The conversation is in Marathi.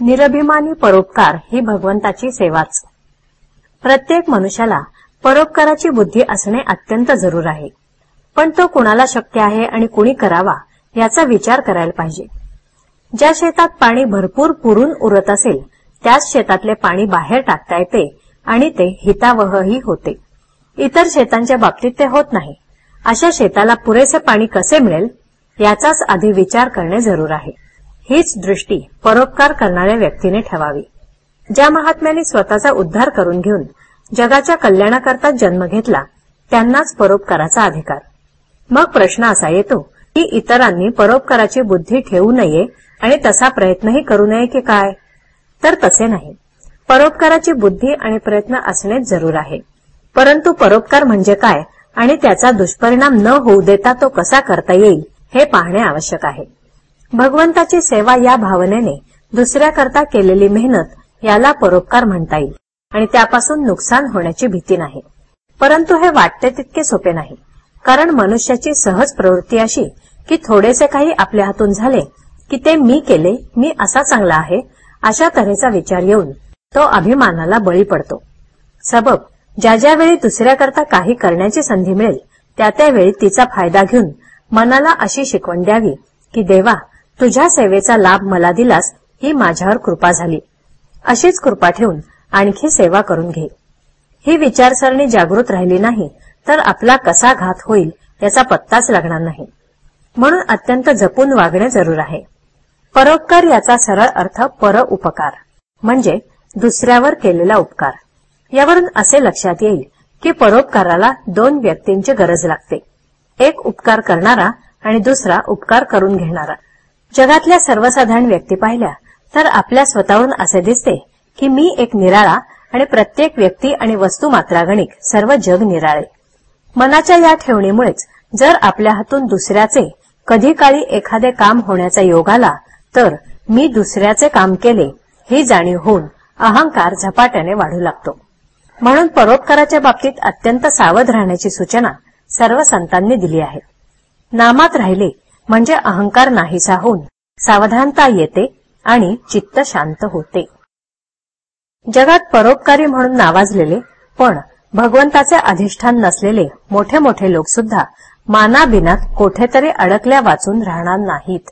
निरभिमानी परोपकार ही भगवंताची सेवाच. प्रत्येक मनुष्याला परोपकाराची बुद्धी असणे अत्यंत जरूर आहे. पण तो कुणाला शक्य आहे आणि कुणी करावा याचा विचार करायला पाहिजे. ज्या शेतात पाणी भरपूर पुरून उरत असेल त्याच शेतातले पाणी बाहेर टाकता येते आणि ते हितावहही होते. इतर शेतांच्या बाबतीत ते होत नाही. अशा शेताला पुरेसे पाणी कसे मिळेल याचाच आधी विचार करणे जरूर आहे. हीच दृष्टी परोपकार करणाऱ्या व्यक्तीने ठेवावी. ज्या महात्म्याने स्वतःचा उद्धार करून घेऊन जगाच्या कल्याणाकरता जन्म घेतला त्यांनाच परोपकाराचा अधिकार. मग प्रश्न असा येतो की इतरांनी परोपकाराची बुद्धी ठेवू नये आणि तसा प्रयत्नही करू नये की काय? तर तसे नाही. परोपकाराची बुद्धी आणि प्रयत्न असणेच जरूर आहे. परंतु परोपकार म्हणजे काय आणि त्याचा दुष्परिणाम न होऊ देता तो कसा करता येईल हे पाहणे आवश्यक आहे. भगवंताची सेवा या भावनेने दुसऱ्याकरता केलेली मेहनत याला परोपकार म्हणता येईल आणि त्यापासून नुकसान होण्याची भीती नाही. परंतु हे वाटते तितके सोपे नाही कारण मनुष्याची सहज प्रवृत्ती अशी की थोडेसे काही आपल्या हातून झाले की ते मी केले मी असा चांगला आहे अशा तऱ्हेचा विचार येऊन तो अभिमानाला बळी पडतो. सबब ज्या ज्यावेळी दुसऱ्याकरता काही करण्याची संधी मिळेल त्या त्यावेळी तिचा फायदा घेऊन मनाला अशी शिकवण द्यावी की देवा तुझ्या सेवेचा लाभ मला दिलास ही माझ्यावर कृपा झाली. अशीच कृपा ठेवून आणखी सेवा करून घे. ही विचारसरणी जागृत राहिली नाही तर आपला कसा घात होईल याचा पत्ताच लागणार नाही. म्हणून अत्यंत जपून वागणे जरूर आहे. परोपकार याचा सरळ अर्थ पर उपकार म्हणजे दुसऱ्यावर केलेला उपकार. यावरून असे लक्षात येईल की परोपकाराला दोन व्यक्तींची गरज लागते. एक उपकार करणारा आणि दुसरा उपकार करून घेणारा. जगातल्या सर्वसाधारण व्यक्ती पाहिल्या तर आपल्या स्वतःहून असे दिसते की मी एक निराळा आणि प्रत्येक व्यक्ती आणि वस्तू मात्रागणिक सर्व जग निराळे. मनाच्या या ठेवणीमुळेच जर आपल्या हातून दुसऱ्याचे कधी काळी एखादे काम होण्याचा योग आला तर मी दुसऱ्याचे काम केले ही जाणीव होऊन अहंकार झपाट्याने वाढू लागतो. म्हणून परोपकाराच्या बाबतीत अत्यंत सावध राहण्याची सूचना सर्व संतांनी दिली आहे. नामात राहिले म्हणजे अहंकार नाहीसा होऊन सावधानता येते आणि चित्त शांत होते. जगात परोपकारी म्हणून नावाजलेले पण भगवंताचे अधिष्ठान नसलेले मोठे मोठे लोक सुद्धा मानाबिनात कोठेतरी अडकल्या वाचून राहणार नाहीत.